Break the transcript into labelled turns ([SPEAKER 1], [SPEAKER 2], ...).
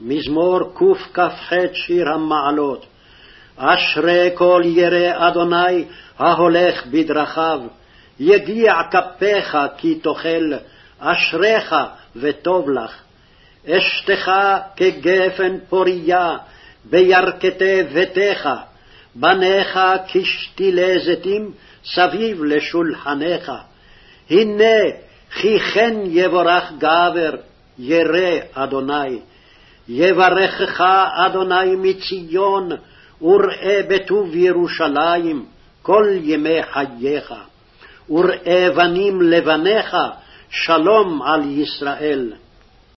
[SPEAKER 1] מזמור קכ"ח שיר המעלות. אשרי כל ירא אדוני ההולך בדרכיו, יגיע כפיך כי תאכל, אשריך וטוב לך. אשתך כגפן פוריה, בירכתי ביתך, בניך כשתילי זיתים סביב לשולחניך. הנה כי כן יבורך גבר, ירא אדוני. יברכך אדוני מציון, וראה בטוב ירושלים כל ימי חייך. וראה בנים לבניך, שלום על ישראל.